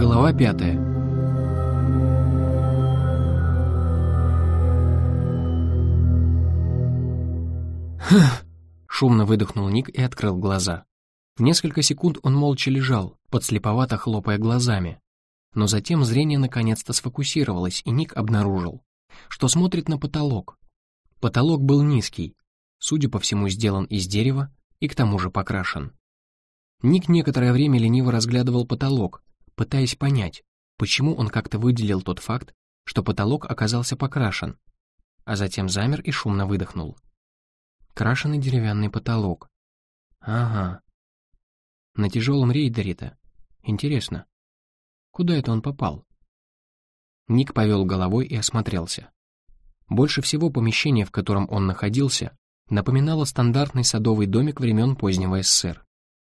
Глава пятая. Шумно выдохнул Ник и открыл глаза. Несколько секунд он молча лежал, подслеповато хлопая глазами. Но затем зрение наконец-то сфокусировалось, и Ник обнаружил, что смотрит на потолок. Потолок был низкий, судя по всему, сделан из дерева и к тому же покрашен. Ник некоторое время лениво разглядывал потолок, пытаясь понять, почему он как-то выделил тот факт, что потолок оказался покрашен, а затем замер и шумно выдохнул. Крашеный деревянный потолок. Ага. На тяжелом рейдере-то. Интересно, куда это он попал? Ник повел головой и осмотрелся. Больше всего помещение, в котором он находился, напоминало стандартный садовый домик времен позднего СССР.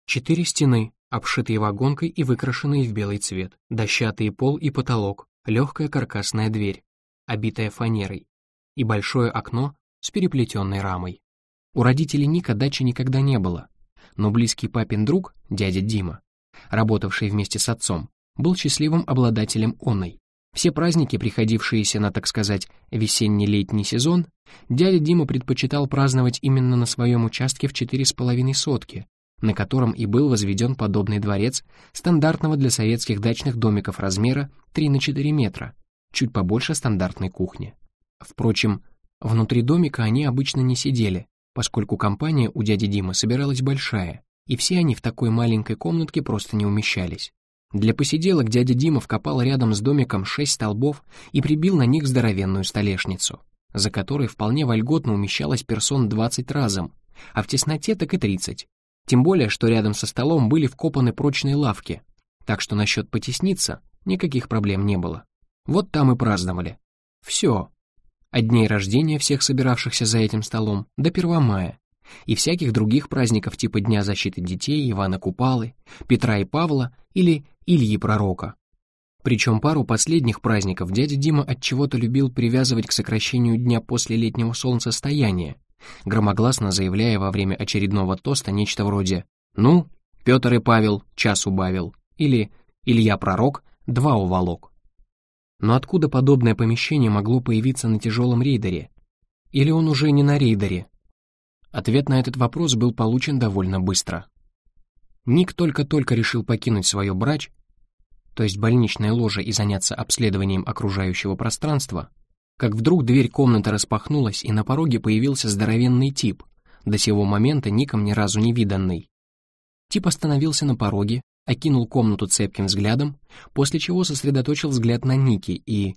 Четыре стены, обшитые вагонкой и выкрашенные в белый цвет, дощатый пол и потолок, легкая каркасная дверь, обитая фанерой, и большое окно с переплетенной рамой. У родителей Ника дачи никогда не было, но близкий папин друг, дядя Дима, работавший вместе с отцом, был счастливым обладателем онной. Все праздники, приходившиеся на, так сказать, весенне-летний сезон, дядя Дима предпочитал праздновать именно на своем участке в четыре с половиной сотки, на котором и был возведен подобный дворец стандартного для советских дачных домиков размера 3 на 4 метра, чуть побольше стандартной кухни. Впрочем, внутри домика они обычно не сидели, поскольку компания у дяди Димы собиралась большая, и все они в такой маленькой комнатке просто не умещались. Для посиделок дядя Дима вкопал рядом с домиком шесть столбов и прибил на них здоровенную столешницу, за которой вполне вольготно умещалось персон 20 разом, а в тесноте так и 30. Тем более, что рядом со столом были вкопаны прочные лавки, так что насчет потесниться никаких проблем не было. Вот там и праздновали. Все. От дней рождения всех собиравшихся за этим столом до 1 мая. И всяких других праздников типа Дня защиты детей, Ивана Купалы, Петра и Павла или Ильи Пророка. Причем пару последних праздников дядя Дима от чего-то любил привязывать к сокращению дня после летнего солнцестояния, громогласно заявляя во время очередного тоста нечто вроде «Ну, Петр и Павел час убавил» или «Илья Пророк два уволок». Но откуда подобное помещение могло появиться на тяжелом рейдере? Или он уже не на рейдере? Ответ на этот вопрос был получен довольно быстро. Ник только-только решил покинуть свое брач, то есть больничное ложе и заняться обследованием окружающего пространства, как вдруг дверь комнаты распахнулась, и на пороге появился здоровенный тип, до сего момента ником ни разу не виданный. Тип остановился на пороге, окинул комнату цепким взглядом, после чего сосредоточил взгляд на Ники и...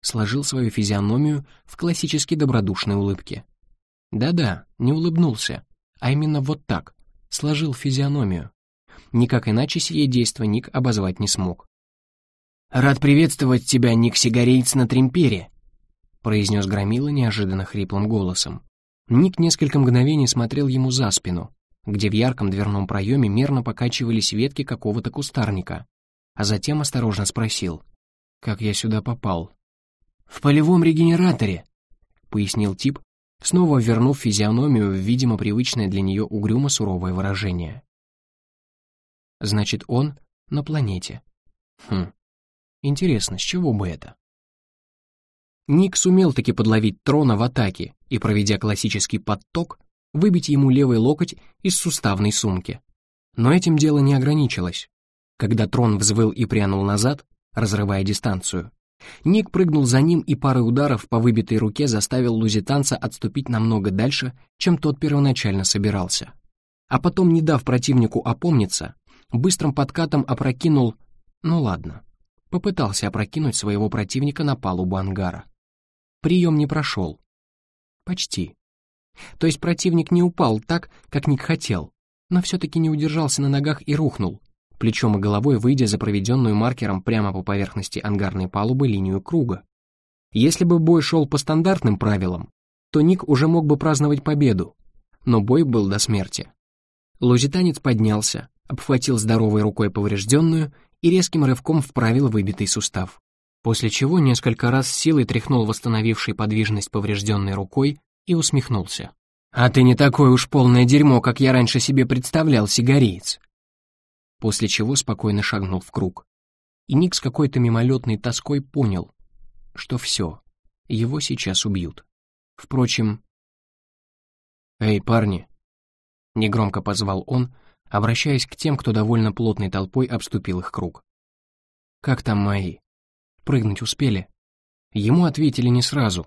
сложил свою физиономию в классически добродушной улыбке. Да-да, не улыбнулся, а именно вот так, сложил физиономию. Никак иначе сие действо Ник обозвать не смог. «Рад приветствовать тебя, Ник Сигарейц на Тримпере», произнес Громила неожиданно хриплым голосом. Ник несколько мгновений смотрел ему за спину, где в ярком дверном проеме мерно покачивались ветки какого-то кустарника, а затем осторожно спросил, «Как я сюда попал?» «В полевом регенераторе», — пояснил тип, снова вернув физиономию в, видимо, привычное для нее угрюмо-суровое выражение. «Значит, он на планете. Хм, интересно, с чего бы это?» Ник сумел таки подловить трона в атаке и, проведя классический подток, выбить ему левый локоть из суставной сумки. Но этим дело не ограничилось. Когда трон взвыл и прянул назад, разрывая дистанцию, Ник прыгнул за ним и парой ударов по выбитой руке заставил лузитанца отступить намного дальше, чем тот первоначально собирался. А потом, не дав противнику опомниться, быстрым подкатом опрокинул... Ну ладно, попытался опрокинуть своего противника на палубу ангара. Прием не прошел. Почти. То есть противник не упал так, как Ник хотел, но все-таки не удержался на ногах и рухнул, плечом и головой выйдя за проведенную маркером прямо по поверхности ангарной палубы линию круга. Если бы бой шел по стандартным правилам, то Ник уже мог бы праздновать победу, но бой был до смерти. Лузитанец поднялся, обхватил здоровой рукой поврежденную и резким рывком вправил выбитый сустав после чего несколько раз силой тряхнул восстановивший подвижность поврежденной рукой и усмехнулся. «А ты не такое уж полное дерьмо, как я раньше себе представлял, сигариец!» После чего спокойно шагнул в круг. и Ник с какой-то мимолетной тоской понял, что все, его сейчас убьют. Впрочем... «Эй, парни!» — негромко позвал он, обращаясь к тем, кто довольно плотной толпой обступил их круг. «Как там мои? Прыгнуть успели?» Ему ответили не сразу.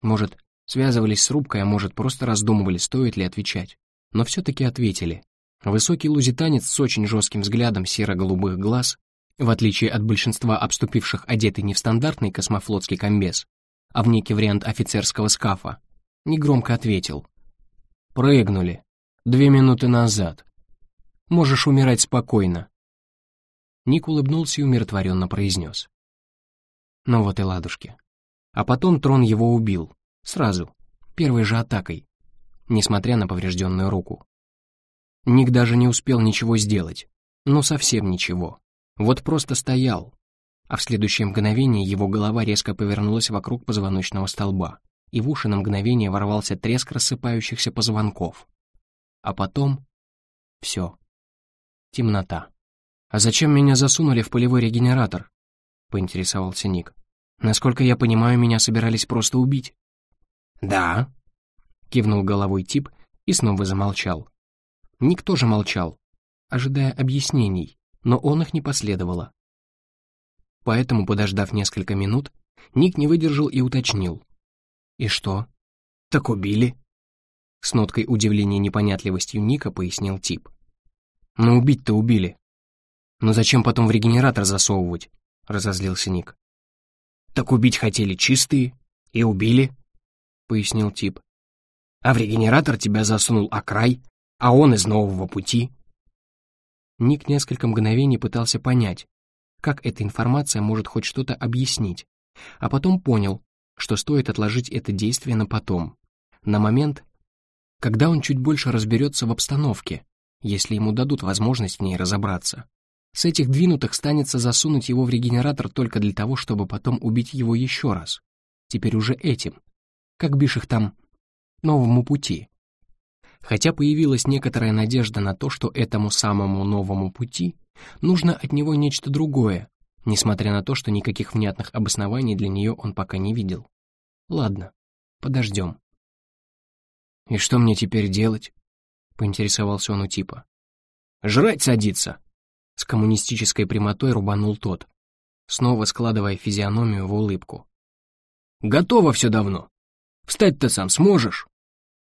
Может, связывались с рубкой, а может, просто раздумывали, стоит ли отвечать. Но все-таки ответили. Высокий лузитанец с очень жестким взглядом серо-голубых глаз, в отличие от большинства обступивших одетый не в стандартный космофлотский комбез, а в некий вариант офицерского скафа, негромко ответил. «Прыгнули. Две минуты назад. Можешь умирать спокойно». Ник улыбнулся и умиротворенно произнес. Ну вот и ладушки. А потом трон его убил. Сразу. Первой же атакой. Несмотря на поврежденную руку. Ник даже не успел ничего сделать. Ну совсем ничего. Вот просто стоял, а в следующее мгновение его голова резко повернулась вокруг позвоночного столба, и в уши на мгновение ворвался треск рассыпающихся позвонков. А потом... все. Темнота. «А зачем меня засунули в полевой регенератор?» — поинтересовался Ник. «Насколько я понимаю, меня собирались просто убить». «Да», — кивнул головой тип и снова замолчал. Ник тоже молчал, ожидая объяснений, но он их не последовало. Поэтому, подождав несколько минут, Ник не выдержал и уточнил. «И что?» «Так убили». С ноткой удивления непонятливостью Ника пояснил тип. «Но убить-то убили. Но зачем потом в регенератор засовывать?» — разозлился Ник. «Так убить хотели чистые и убили», — пояснил тип. «А в регенератор тебя засунул Акрай, а он из нового пути». Ник несколько мгновений пытался понять, как эта информация может хоть что-то объяснить, а потом понял, что стоит отложить это действие на потом, на момент, когда он чуть больше разберется в обстановке, если ему дадут возможность в ней разобраться. С этих двинутых станется засунуть его в регенератор только для того, чтобы потом убить его еще раз. Теперь уже этим. Как бишь их там, новому пути. Хотя появилась некоторая надежда на то, что этому самому новому пути Нужно от него нечто другое, несмотря на то, что никаких внятных обоснований для нее он пока не видел. Ладно, подождем. «И что мне теперь делать?» — поинтересовался он у типа. «Жрать садиться!» — с коммунистической прямотой рубанул тот, снова складывая физиономию в улыбку. «Готово все давно. Встать-то сам сможешь?»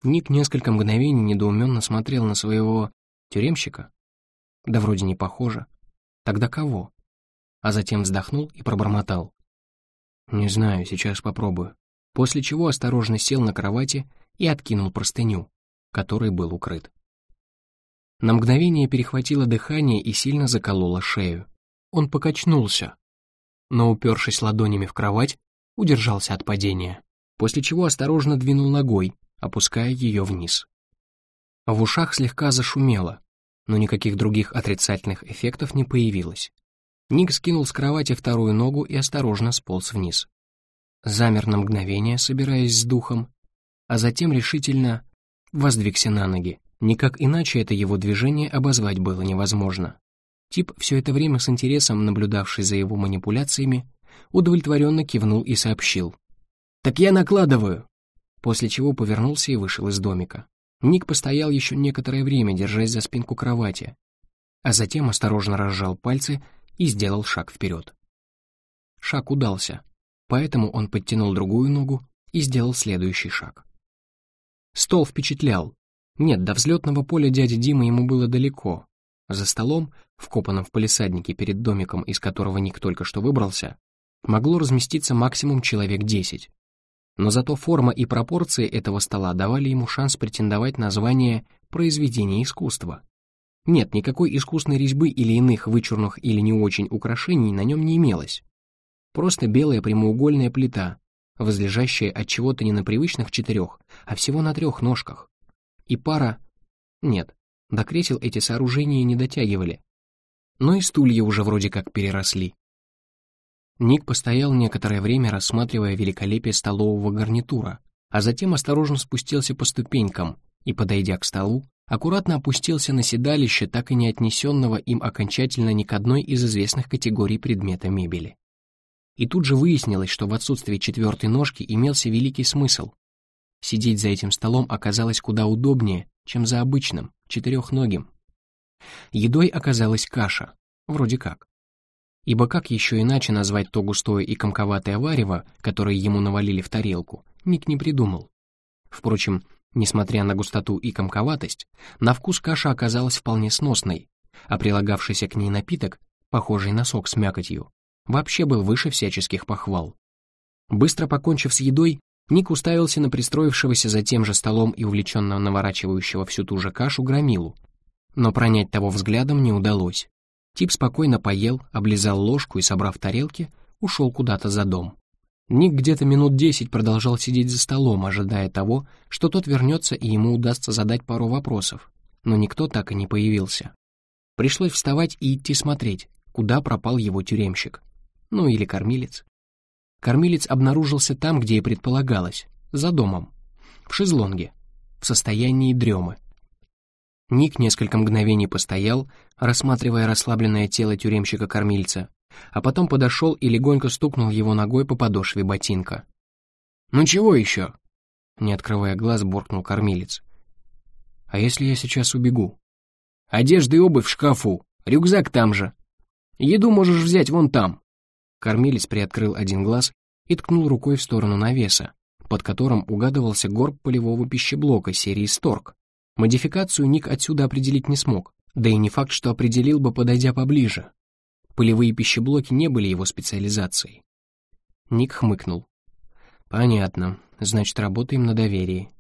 Ник несколько мгновений недоуменно смотрел на своего тюремщика, да вроде не похоже. Тогда кого? А затем вздохнул и пробормотал. Не знаю, сейчас попробую. После чего осторожно сел на кровати и откинул простыню, которой был укрыт. На мгновение перехватило дыхание и сильно закололо шею. Он покачнулся, но, упершись ладонями в кровать, удержался от падения, после чего осторожно двинул ногой, опуская ее вниз. В ушах слегка зашумело, но никаких других отрицательных эффектов не появилось. Ник скинул с кровати вторую ногу и осторожно сполз вниз. Замер на мгновение, собираясь с духом, а затем решительно воздвигся на ноги. Никак иначе это его движение обозвать было невозможно. Тип, все это время с интересом наблюдавший за его манипуляциями, удовлетворенно кивнул и сообщил. «Так я накладываю!» После чего повернулся и вышел из домика. Ник постоял еще некоторое время, держась за спинку кровати, а затем осторожно разжал пальцы и сделал шаг вперед. Шаг удался, поэтому он подтянул другую ногу и сделал следующий шаг. Стол впечатлял. Нет, до взлетного поля дяди Димы ему было далеко. За столом, вкопанном в палисаднике перед домиком, из которого Ник только что выбрался, могло разместиться максимум человек десять но зато форма и пропорции этого стола давали ему шанс претендовать на звание произведения искусства. Нет, никакой искусной резьбы или иных вычурных или не очень украшений на нем не имелось. Просто белая прямоугольная плита, возлежащая от чего-то не на привычных четырех, а всего на трех ножках. И пара... Нет, до кресел эти сооружения не дотягивали. Но и стулья уже вроде как переросли. Ник постоял некоторое время, рассматривая великолепие столового гарнитура, а затем осторожно спустился по ступенькам и, подойдя к столу, аккуратно опустился на седалище, так и не отнесенного им окончательно ни к одной из известных категорий предмета мебели. И тут же выяснилось, что в отсутствии четвертой ножки имелся великий смысл. Сидеть за этим столом оказалось куда удобнее, чем за обычным, четырехногим. Едой оказалась каша, вроде как. Ибо как еще иначе назвать то густое и комковатое варево, которое ему навалили в тарелку, Ник не придумал. Впрочем, несмотря на густоту и комковатость, на вкус каша оказалась вполне сносной, а прилагавшийся к ней напиток, похожий на сок с мякотью, вообще был выше всяческих похвал. Быстро покончив с едой, Ник уставился на пристроившегося за тем же столом и увлеченно наворачивающего всю ту же кашу громилу, но пронять того взглядом не удалось. Тип спокойно поел, облизал ложку и, собрав тарелки, ушел куда-то за дом. Ник где-то минут десять продолжал сидеть за столом, ожидая того, что тот вернется и ему удастся задать пару вопросов, но никто так и не появился. Пришлось вставать и идти смотреть, куда пропал его тюремщик. Ну или кормилец. Кормилец обнаружился там, где и предполагалось, за домом, в шезлонге, в состоянии дремы. Ник несколько мгновений постоял, рассматривая расслабленное тело тюремщика-кормильца, а потом подошел и легонько стукнул его ногой по подошве ботинка. «Ну чего еще?» Не открывая глаз, буркнул кормилец. «А если я сейчас убегу?» «Одежда и обувь в шкафу, рюкзак там же. Еду можешь взять вон там». Кормилец приоткрыл один глаз и ткнул рукой в сторону навеса, под которым угадывался горб полевого пищеблока серии «Сторг». Модификацию Ник отсюда определить не смог, да и не факт, что определил бы, подойдя поближе. Полевые пищеблоки не были его специализацией. Ник хмыкнул. «Понятно. Значит, работаем на доверии.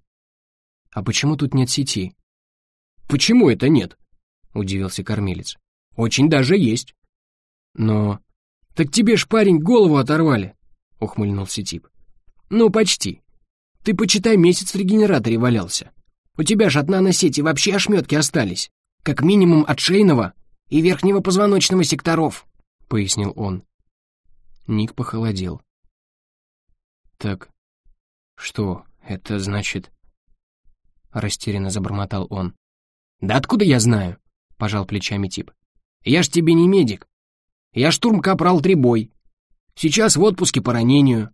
А почему тут нет сети?» «Почему это нет?» — удивился кормилец. «Очень даже есть». «Но...» «Так тебе ж, парень, голову оторвали!» — ухмыльнулся тип. «Ну, почти. Ты, почитай, месяц в регенераторе валялся. У тебя же от наносети вообще ошметки остались. Как минимум от шейного и верхнего позвоночного секторов», — пояснил он. Ник похолодел. «Так, что, это значит...» Растерянно забормотал он. «Да откуда я знаю?» — пожал плечами тип. «Я ж тебе не медик. Я штурм-капрал Трибой. Сейчас в отпуске по ранению».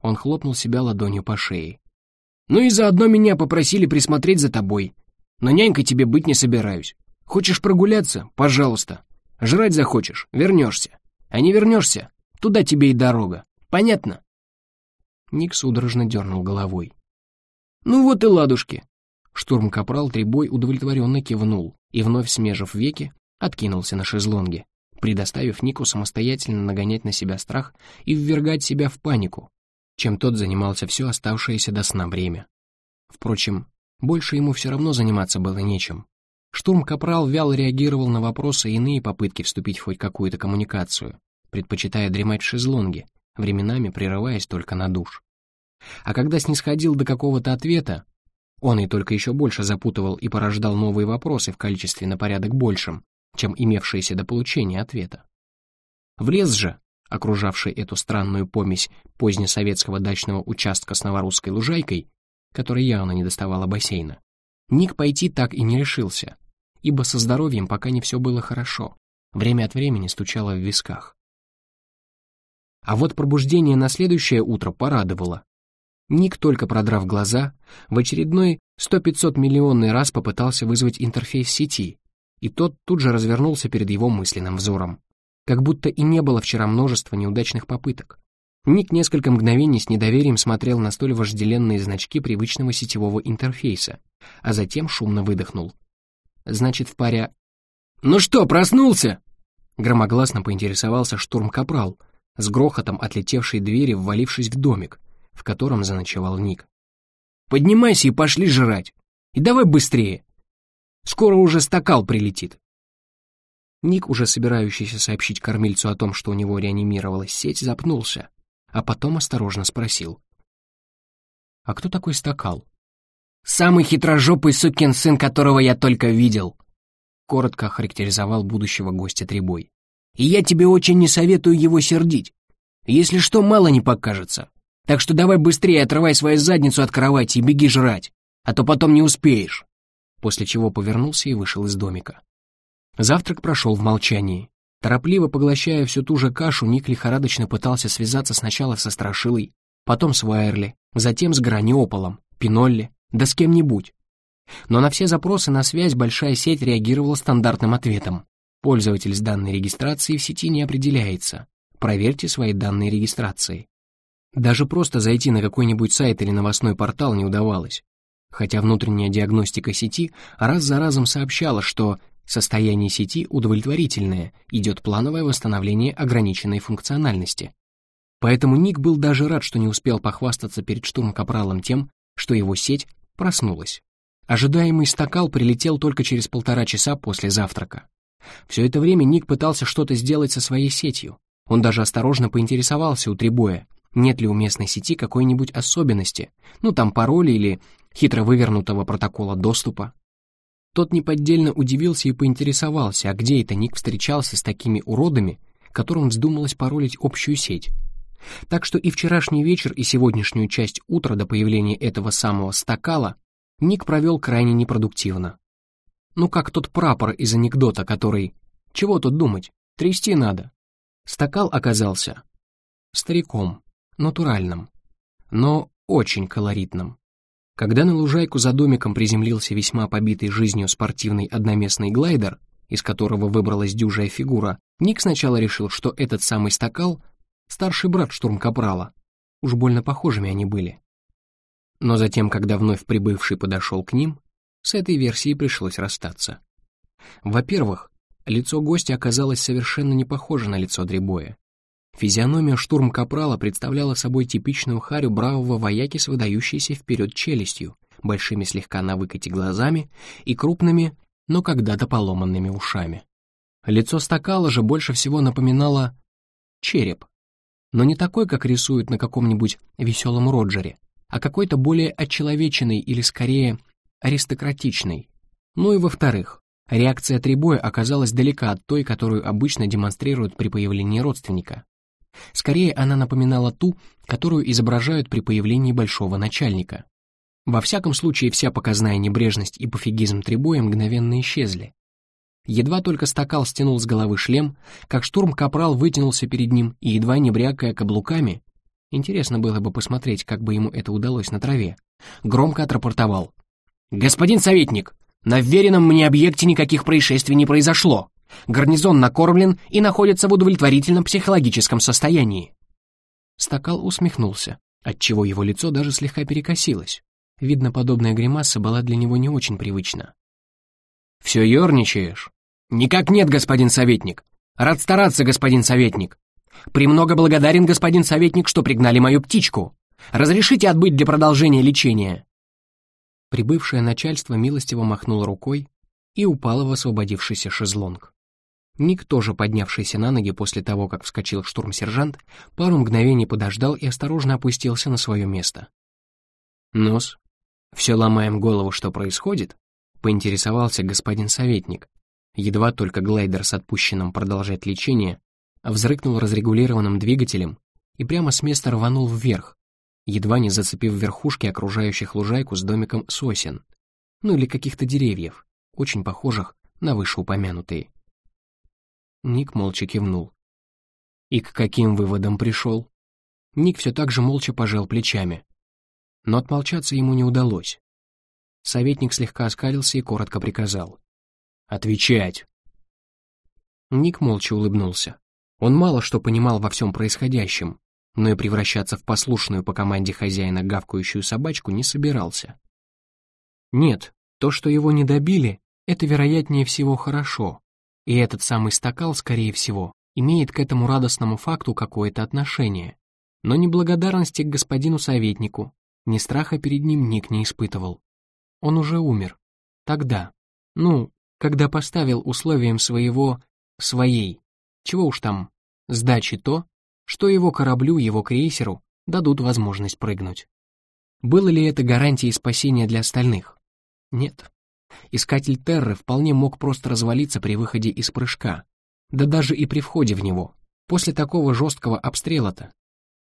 Он хлопнул себя ладонью по шее. Ну и заодно меня попросили присмотреть за тобой. Но нянькой тебе быть не собираюсь. Хочешь прогуляться? Пожалуйста. Жрать захочешь? Вернешься. А не вернешься? Туда тебе и дорога. Понятно?» Ник судорожно дернул головой. «Ну вот и ладушки». Штурм-капрал Трибой удовлетворенно кивнул и, вновь смежив веки, откинулся на шезлонге, предоставив Нику самостоятельно нагонять на себя страх и ввергать себя в панику, чем тот занимался все оставшееся до сна время. Впрочем, больше ему все равно заниматься было нечем. Штурм-капрал вяло реагировал на вопросы и иные попытки вступить в хоть какую-то коммуникацию, предпочитая дремать в шезлонге, временами прерываясь только на душ. А когда снисходил до какого-то ответа, он и только еще больше запутывал и порождал новые вопросы в количестве на порядок большем, чем имевшиеся до получения ответа. В лес же, окружавший эту странную помесь позднесоветского дачного участка с новорусской лужайкой, которая явно не доставала бассейна, Ник пойти так и не решился, ибо со здоровьем пока не все было хорошо, время от времени стучало в висках. А вот пробуждение на следующее утро порадовало. Ник, только продрав глаза, в очередной 100-500 миллионный раз попытался вызвать интерфейс сети, и тот тут же развернулся перед его мысленным взором как будто и не было вчера множества неудачных попыток. Ник несколько мгновений с недоверием смотрел на столь вожделенные значки привычного сетевого интерфейса, а затем шумно выдохнул. Значит, в паре... «Ну что, проснулся?» Громогласно поинтересовался штурм-капрал, с грохотом отлетевшей двери, ввалившись в домик, в котором заночевал Ник. «Поднимайся и пошли жрать. И давай быстрее. Скоро уже стакал прилетит». Ник, уже собирающийся сообщить кормильцу о том, что у него реанимировалась сеть, запнулся, а потом осторожно спросил. «А кто такой стакал?» «Самый хитрожопый сукин сын, которого я только видел», — коротко охарактеризовал будущего гостя Требой. «И я тебе очень не советую его сердить. Если что, мало не покажется. Так что давай быстрее отрывай свою задницу от кровати и беги жрать, а то потом не успеешь». После чего повернулся и вышел из домика. Завтрак прошел в молчании. Торопливо поглощая всю ту же кашу, Ник лихорадочно пытался связаться сначала со Страшилой, потом с Вайерли, затем с Граниополом, Пинолли, да с кем-нибудь. Но на все запросы на связь большая сеть реагировала стандартным ответом. Пользователь с данной регистрацией в сети не определяется. Проверьте свои данные регистрации. Даже просто зайти на какой-нибудь сайт или новостной портал не удавалось. Хотя внутренняя диагностика сети раз за разом сообщала, что состояние сети удовлетворительное, идет плановое восстановление ограниченной функциональности. Поэтому Ник был даже рад, что не успел похвастаться перед штурмкапралом тем, что его сеть проснулась. Ожидаемый стакал прилетел только через полтора часа после завтрака. Все это время Ник пытался что-то сделать со своей сетью. Он даже осторожно поинтересовался у Трибоя, нет ли у местной сети какой-нибудь особенности, ну там пароли или хитро вывернутого протокола доступа. Тот неподдельно удивился и поинтересовался, а где это Ник встречался с такими уродами, которым вздумалось паролить общую сеть. Так что и вчерашний вечер, и сегодняшнюю часть утра до появления этого самого стакала Ник провел крайне непродуктивно. Ну как тот прапор из анекдота, который... Чего тут думать? Трясти надо. Стакал оказался стариком, натуральным, но очень колоритным. Когда на лужайку за домиком приземлился весьма побитый жизнью спортивный одноместный глайдер, из которого выбралась дюжая фигура, Ник сначала решил, что этот самый стакал — старший брат штурмкапрала. Уж больно похожими они были. Но затем, когда вновь прибывший подошел к ним, с этой версией пришлось расстаться. Во-первых, лицо гостя оказалось совершенно не похоже на лицо Дребоя. Физиономия штурм-капрала представляла собой типичную харю бравого вояки с выдающейся вперед челюстью, большими слегка на выкате глазами и крупными, но когда-то поломанными ушами. Лицо стакала же больше всего напоминало череп, но не такой, как рисуют на каком-нибудь веселом Роджере, а какой-то более отчеловеченный или скорее аристократичный. Ну и во-вторых, реакция Трибоя оказалась далека от той, которую обычно демонстрируют при появлении родственника. Скорее, она напоминала ту, которую изображают при появлении большого начальника. Во всяком случае, вся показная небрежность и пофигизм Трибоя мгновенно исчезли. Едва только стакал стянул с головы шлем, как штурм-капрал вытянулся перед ним и, едва не брякая каблуками, Интересно было бы посмотреть, как бы ему это удалось на траве. Громко отрапортовал. «Господин советник, на вверенном мне объекте никаких происшествий не произошло. Гарнизон накормлен и находится в удовлетворительном психологическом состоянии». Стакал усмехнулся, отчего его лицо даже слегка перекосилось. Видно, подобная гримаса была для него не очень привычна. «Все ерничаешь?» «Никак нет, господин советник. Рад стараться, господин советник. «Премного благодарен, господин советник, что пригнали мою птичку. Разрешите отбыть для продолжения лечения?» Прибывшее начальство милостиво махнуло рукой и упало в освободившийся шезлонг. Ник, тоже поднявшийся на ноги после того, как вскочил штурм-сержант, пару мгновений подождал и осторожно опустился на свое место. «Нос, все ломаем голову, что происходит?» — поинтересовался господин советник. Едва только глайдер с отпущенным продолжать лечение взрыкнул разрегулированным двигателем и прямо с места рванул вверх, едва не зацепив верхушки окружающих лужайку с домиком сосен, ну или каких-то деревьев, очень похожих на вышеупомянутые. Ник молча кивнул. И к каким выводам пришел? Ник все так же молча пожал плечами. Но отмолчаться ему не удалось. Советник слегка оскалился и коротко приказал. «Отвечать!» Ник молча улыбнулся. Он мало что понимал во всем происходящем, но и превращаться в послушную по команде хозяина гавкающую собачку не собирался. Нет, то, что его не добили, это вероятнее всего хорошо, и этот самый стакал, скорее всего, имеет к этому радостному факту какое-то отношение. Но ни благодарности к господину советнику, ни страха перед ним Ник не испытывал. Он уже умер. Тогда. Ну, когда поставил условием своего... своей чего уж там, сдачи то, что его кораблю, его крейсеру дадут возможность прыгнуть. Было ли это гарантией спасения для остальных? Нет. Искатель Терры вполне мог просто развалиться при выходе из прыжка, да даже и при входе в него, после такого жесткого обстрела-то.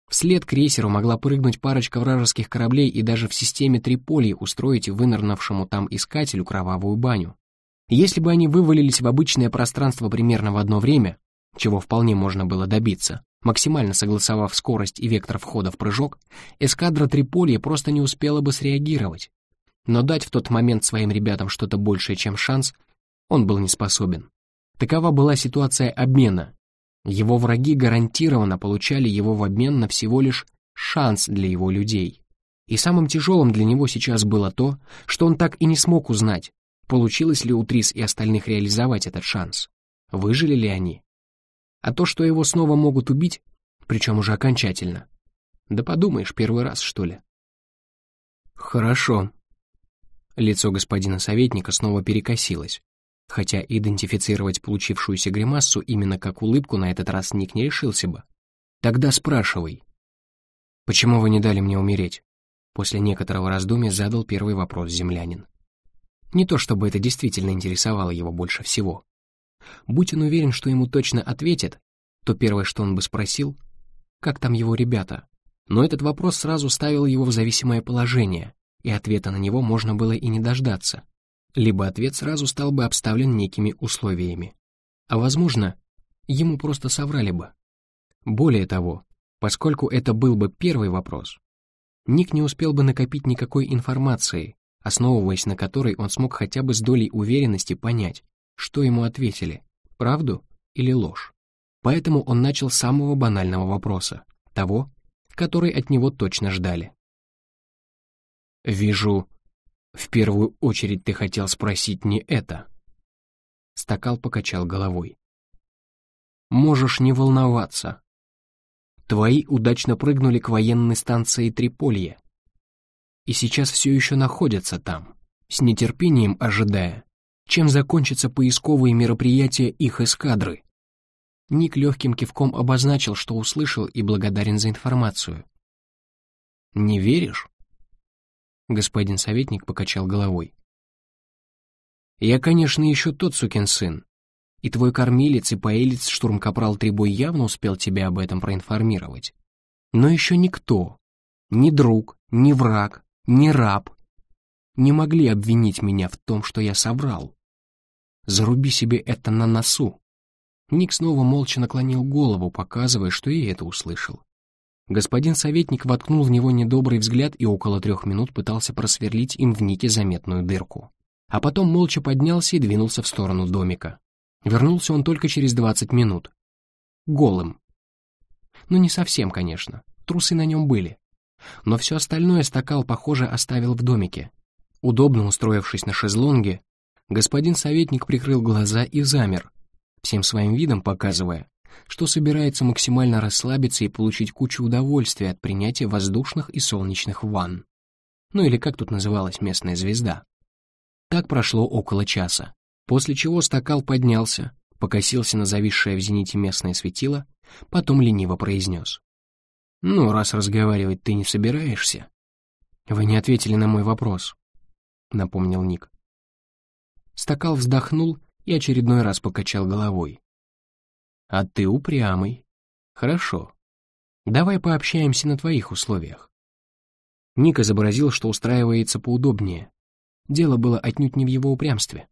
Вслед крейсеру могла прыгнуть парочка вражеских кораблей и даже в системе Триполи устроить вынырнувшему там искателю кровавую баню. Если бы они вывалились в обычное пространство примерно в одно время, чего вполне можно было добиться, максимально согласовав скорость и вектор входа в прыжок, эскадра Триполи просто не успела бы среагировать. Но дать в тот момент своим ребятам что-то большее, чем шанс, он был не способен. Такова была ситуация обмена, его враги гарантированно получали его в обмен на всего лишь шанс для его людей. И самым тяжелым для него сейчас было то, что он так и не смог узнать, получилось ли у Трис и остальных реализовать этот шанс. Выжили ли они? А то, что его снова могут убить, причем уже окончательно. Да подумаешь, первый раз, что ли? Хорошо. Лицо господина советника снова перекосилось хотя идентифицировать получившуюся гримассу именно как улыбку на этот раз Ник не решился бы. «Тогда спрашивай». «Почему вы не дали мне умереть?» После некоторого раздумья задал первый вопрос землянин. Не то чтобы это действительно интересовало его больше всего. Будь он уверен, что ему точно ответят, то первое, что он бы спросил, как там его ребята. Но этот вопрос сразу ставил его в зависимое положение, и ответа на него можно было и не дождаться либо ответ сразу стал бы обставлен некими условиями. А возможно, ему просто соврали бы. Более того, поскольку это был бы первый вопрос, Ник не успел бы накопить никакой информации, основываясь на которой он смог хотя бы с долей уверенности понять, что ему ответили, правду или ложь. Поэтому он начал с самого банального вопроса, того, который от него точно ждали. «Вижу, в первую очередь ты хотел спросить не это. Стакал покачал головой. Можешь не волноваться. Твои удачно прыгнули к военной станции Триполье. И сейчас все еще находятся там, с нетерпением ожидая, чем закончатся поисковые мероприятия их эскадры. Ник легким кивком обозначил, что услышал и благодарен за информацию. «Не веришь?» Господин советник покачал головой. «Я, конечно, еще тот сукин сын. И твой кормилец и поэлец штурмкапрал Трибой явно успел тебя об этом проинформировать. Но еще никто, ни друг, ни враг, ни раб, не могли обвинить меня в том, что я соврал. Заруби себе это на носу». Ник снова молча наклонил голову, показывая, что и это услышал. Господин советник воткнул в него недобрый взгляд и около трех минут пытался просверлить им в нике заметную дырку. А потом молча поднялся и двинулся в сторону домика. Вернулся он только через двадцать минут. Голым. Ну, не совсем, конечно. Трусы на нем были. Но все остальное стакал, похоже, оставил в домике. Удобно устроившись на шезлонге, господин советник прикрыл глаза и замер, всем своим видом показывая, что собирается максимально расслабиться и получить кучу удовольствия от принятия воздушных и солнечных ванн. Ну или как тут называлась местная звезда. Так прошло около часа, после чего стакал поднялся, покосился на зависшее в зените местное светило, потом лениво произнес. «Ну, раз разговаривать ты не собираешься...» «Вы не ответили на мой вопрос», — напомнил Ник. Стакал вздохнул и очередной раз покачал головой. А ты упрямый. Хорошо. Давай пообщаемся на твоих условиях. Ник изобразил, что устраивается поудобнее. Дело было отнюдь не в его упрямстве.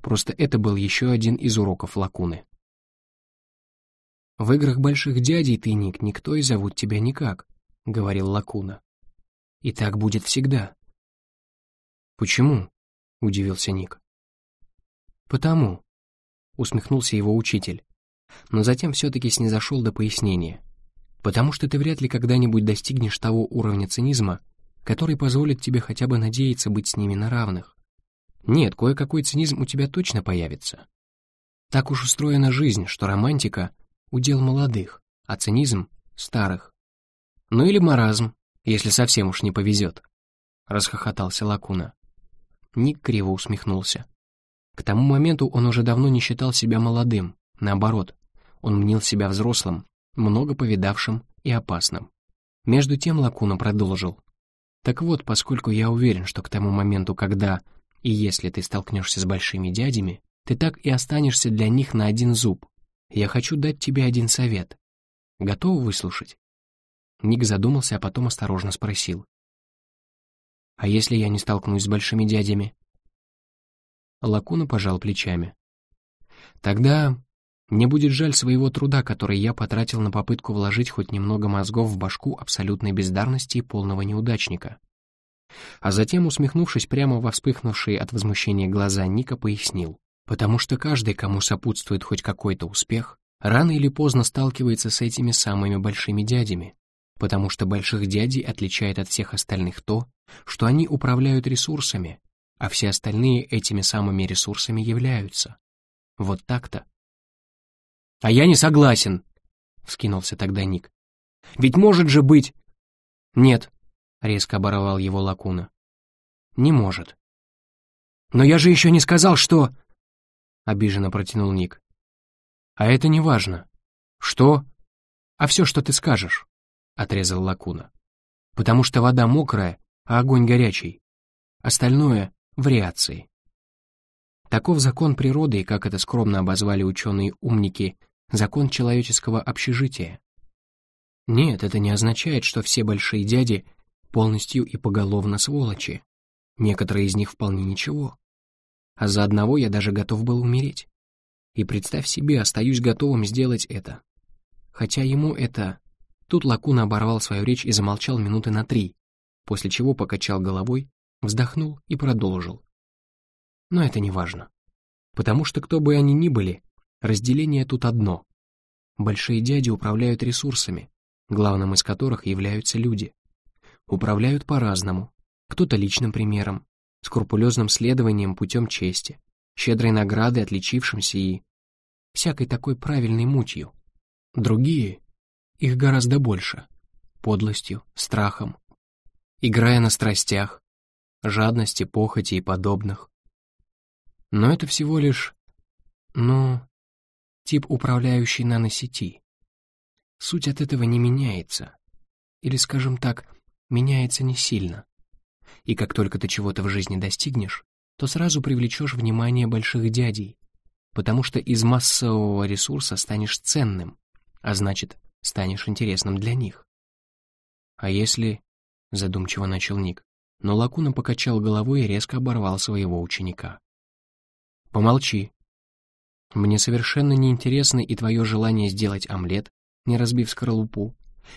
Просто это был еще один из уроков Лакуны. «В играх больших дядей ты, Ник, никто и зовут тебя никак», — говорил Лакуна. «И так будет всегда». «Почему?» — удивился Ник. «Потому», — усмехнулся его учитель но затем все-таки снизошел до пояснения. Потому что ты вряд ли когда-нибудь достигнешь того уровня цинизма, который позволит тебе хотя бы надеяться быть с ними на равных. Нет, кое-какой цинизм у тебя точно появится. Так уж устроена жизнь, что романтика — удел молодых, а цинизм — старых. Ну или маразм, если совсем уж не повезет. Расхохотался Лакуна. Ник криво усмехнулся. К тому моменту он уже давно не считал себя молодым, наоборот, он мнил себя взрослым, много повидавшим и опасным. Между тем Лакуна продолжил. «Так вот, поскольку я уверен, что к тому моменту, когда и если ты столкнешься с большими дядями, ты так и останешься для них на один зуб, я хочу дать тебе один совет. Готов выслушать?» Ник задумался, а потом осторожно спросил. «А если я не столкнусь с большими дядями?» Лакуна пожал плечами. «Тогда мне будет жаль своего труда, который я потратил на попытку вложить хоть немного мозгов в башку абсолютной бездарности и полного неудачника». А затем, усмехнувшись прямо во вспыхнувшие от возмущения глаза, Ника пояснил. «Потому что каждый, кому сопутствует хоть какой-то успех, рано или поздно сталкивается с этими самыми большими дядями, потому что больших дядей отличает от всех остальных то, что они управляют ресурсами, а все остальные этими самыми ресурсами являются. Вот так-то. «А я не согласен», — вскинулся тогда Ник. «Ведь может же быть...» «Нет», — резко оборвал его Лакуна. «Не может». «Но я же еще не сказал, что...» — обиженно протянул Ник. «А это не важно. Что? А все, что ты скажешь», — отрезал Лакуна. «Потому что вода мокрая, а огонь горячий. Остальное — вариации». Таков закон природы, и, как это скромно обозвали ученые-умники, закон человеческого общежития. Нет, это не означает, что все большие дяди полностью и поголовно сволочи. Некоторые из них вполне ничего. А за одного я даже готов был умереть. И представь себе, остаюсь готовым сделать это. Хотя ему это... Тут Лакуна оборвал свою речь и замолчал минуты на три, после чего покачал головой, вздохнул и продолжил. Но это не важно. Потому что кто бы они ни были, разделение тут одно. Большие дяди управляют ресурсами, главным из которых являются люди. Управляют по-разному. Кто-то личным примером, скрупулезным следованием путем чести, щедрой наградой отличившимся и всякой такой правильной мутью. Другие, их гораздо больше, подлостью, страхом, играя на страстях, жадности, похоти и подобных. Но это всего лишь, ну, тип управляющий наносети. Суть от этого не меняется. Или, скажем так, меняется не сильно. И как только ты чего-то в жизни достигнешь, то сразу привлечешь внимание больших дядей, потому что из массового ресурса станешь ценным, а значит, станешь интересным для них. А если... Задумчиво начал Ник, но Лакуна покачал головой и резко оборвал своего ученика. «Помолчи. Мне совершенно неинтересно и твое желание сделать омлет, не разбив скорлупу,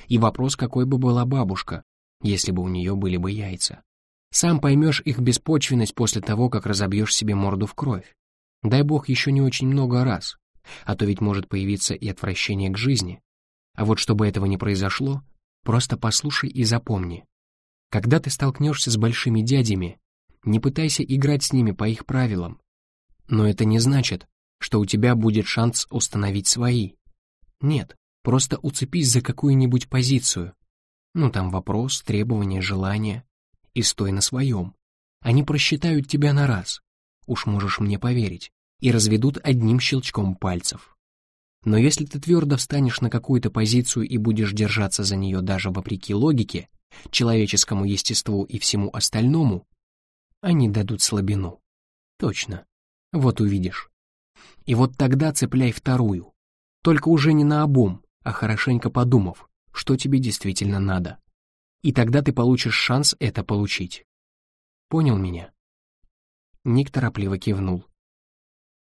и вопрос, какой бы была бабушка, если бы у нее были бы яйца. Сам поймешь их беспочвенность после того, как разобьешь себе морду в кровь. Дай бог еще не очень много раз, а то ведь может появиться и отвращение к жизни. А вот чтобы этого не произошло, просто послушай и запомни. Когда ты столкнешься с большими дядями, не пытайся играть с ними по их правилам. Но это не значит, что у тебя будет шанс установить свои. Нет, просто уцепись за какую-нибудь позицию, ну, там вопрос, требование, желание. И стой на своем. Они просчитают тебя на раз. Уж можешь мне поверить. И разведут одним щелчком пальцев. Но если ты твердо встанешь на какую-то позицию и будешь держаться за нее даже вопреки логике, человеческому естеству и всему остальному, они дадут слабину. Точно. Вот увидишь. И вот тогда цепляй вторую. Только уже не на обум, а хорошенько подумав, что тебе действительно надо. И тогда ты получишь шанс это получить. Понял меня?» Ник торопливо кивнул.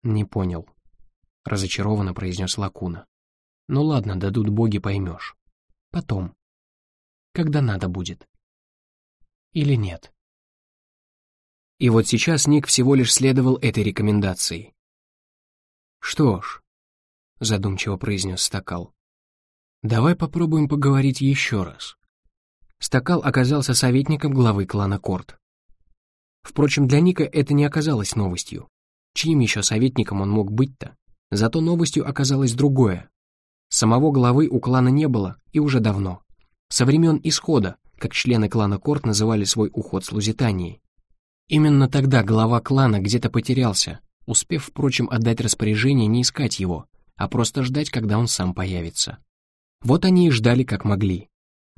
«Не понял», — разочарованно произнес Лакуна. «Ну ладно, дадут боги, поймешь. Потом. Когда надо будет. Или нет?» И вот сейчас Ник всего лишь следовал этой рекомендации. «Что ж», — задумчиво произнес Стакал, Давай попробуем поговорить еще раз. Стакал оказался советником главы клана Корт. Впрочем, для Ника это не оказалось новостью. Чьим еще советником он мог быть-то? Зато новостью оказалось другое. Самого главы у клана не было, и уже давно. Со времен Исхода, как члены клана Корт называли свой уход с Лузитании. Именно тогда глава клана где-то потерялся, успев, впрочем, отдать распоряжение не искать его, а просто ждать, когда он сам появится. Вот они и ждали как могли.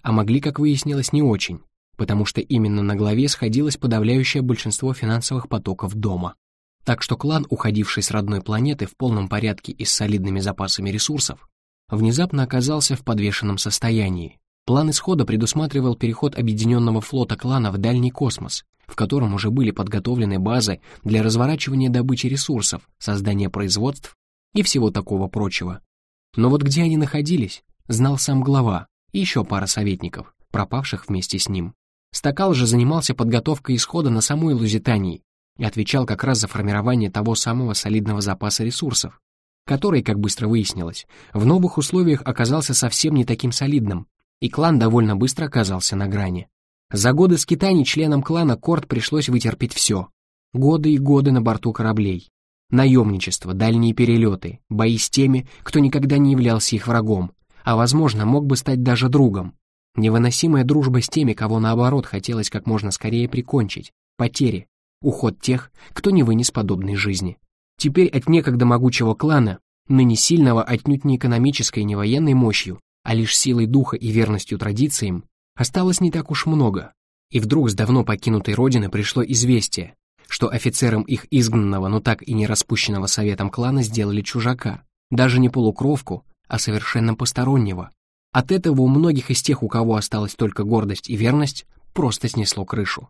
А могли, как выяснилось, не очень, потому что именно на главе сходилось подавляющее большинство финансовых потоков дома. Так что клан, уходивший с родной планеты в полном порядке и с солидными запасами ресурсов, внезапно оказался в подвешенном состоянии, План исхода предусматривал переход объединенного флота клана в дальний космос, в котором уже были подготовлены базы для разворачивания добычи ресурсов, создания производств и всего такого прочего. Но вот где они находились, знал сам глава и еще пара советников, пропавших вместе с ним. Стакал же занимался подготовкой исхода на самой Лузитании и отвечал как раз за формирование того самого солидного запаса ресурсов, который, как быстро выяснилось, в новых условиях оказался совсем не таким солидным, и клан довольно быстро оказался на грани. За годы скитаний членам клана Корт пришлось вытерпеть все. Годы и годы на борту кораблей. Наемничество, дальние перелеты, бои с теми, кто никогда не являлся их врагом, а, возможно, мог бы стать даже другом. Невыносимая дружба с теми, кого, наоборот, хотелось как можно скорее прикончить. Потери. Уход тех, кто не вынес подобной жизни. Теперь от некогда могучего клана, ныне сильного отнюдь не экономической и не военной мощью, а лишь силой духа и верностью традициям, осталось не так уж много. И вдруг с давно покинутой родины пришло известие, что офицерам их изгнанного, но так и не распущенного советом клана сделали чужака, даже не полукровку, а совершенно постороннего. От этого у многих из тех, у кого осталась только гордость и верность, просто снесло крышу.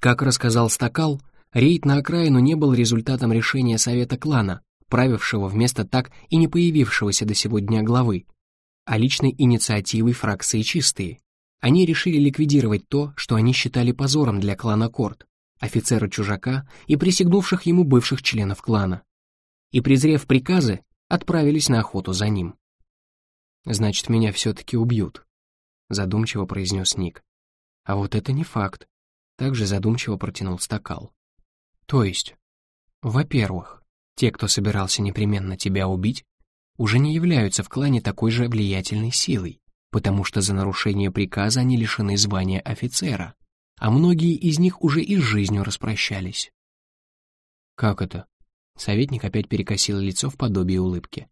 Как рассказал Стакал, рейд на окраину не был результатом решения совета клана, правившего вместо так и не появившегося до сего дня главы, а личной инициативой фракции «Чистые». Они решили ликвидировать то, что они считали позором для клана Корт, офицера-чужака и присягнувших ему бывших членов клана. И, презрев приказы, отправились на охоту за ним. «Значит, меня все-таки убьют», — задумчиво произнес Ник. «А вот это не факт», — также задумчиво протянул стакал. «То есть, во-первых, те, кто собирался непременно тебя убить, уже не являются в клане такой же влиятельной силой, потому что за нарушение приказа они лишены звания офицера, а многие из них уже и с жизнью распрощались. «Как это?» Советник опять перекосил лицо в подобие улыбки.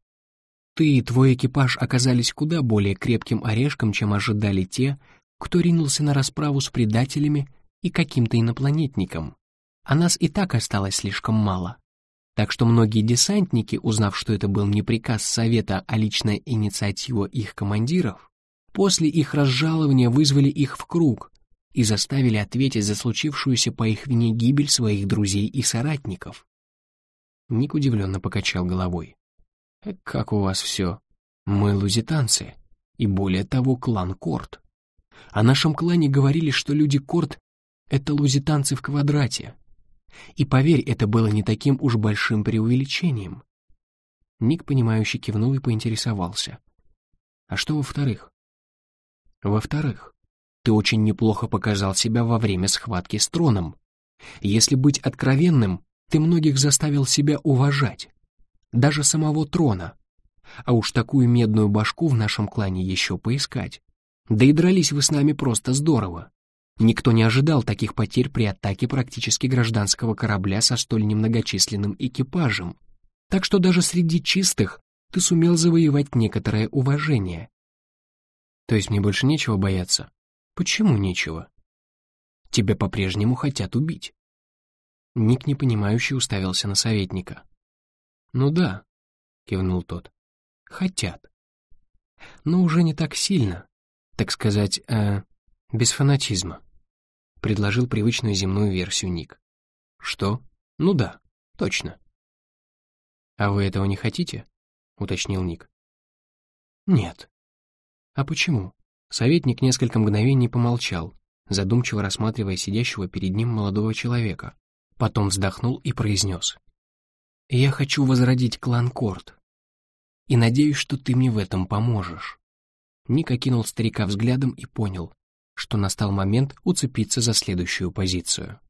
«Ты и твой экипаж оказались куда более крепким орешком, чем ожидали те, кто ринулся на расправу с предателями и каким-то инопланетником. А нас и так осталось слишком мало. Так что многие десантники, узнав, что это был не приказ Совета, а личная инициатива их командиров, после их разжалования вызвали их в круг и заставили ответить за случившуюся по их вине гибель своих друзей и соратников. Ник удивленно покачал головой. «Э, «Как у вас все? Мы лузитанцы, и более того, клан Корт. О нашем клане говорили, что люди Корт — это лузитанцы в квадрате, и поверь, это было не таким уж большим преувеличением. Ник, понимающе кивнул и поинтересовался. А что во-вторых? Во-вторых, ты очень неплохо показал себя во время схватки с троном. Если быть откровенным, ты многих заставил себя уважать. Даже самого трона. А уж такую медную башку в нашем клане еще поискать. Да и дрались вы с нами просто здорово. Никто не ожидал таких потерь при атаке практически гражданского корабля со столь немногочисленным экипажем. Так что даже среди чистых ты сумел завоевать некоторое уважение. То есть мне больше нечего бояться? Почему нечего? Тебя по-прежнему хотят убить. Ник непонимающе уставился на советника. «Ну да», — кивнул тот, — «хотят. Но уже не так сильно, так сказать, э, без фанатизма предложил привычную земную версию Ник. Что? Ну да, точно. А вы этого не хотите? уточнил Ник. Нет. А почему? Советник несколько мгновений помолчал, задумчиво рассматривая сидящего перед ним молодого человека. Потом вздохнул и произнес. «Я хочу возродить клан Корт. И надеюсь, что ты мне в этом поможешь». Ник окинул старика взглядом и понял, что настал момент уцепиться за следующую позицию.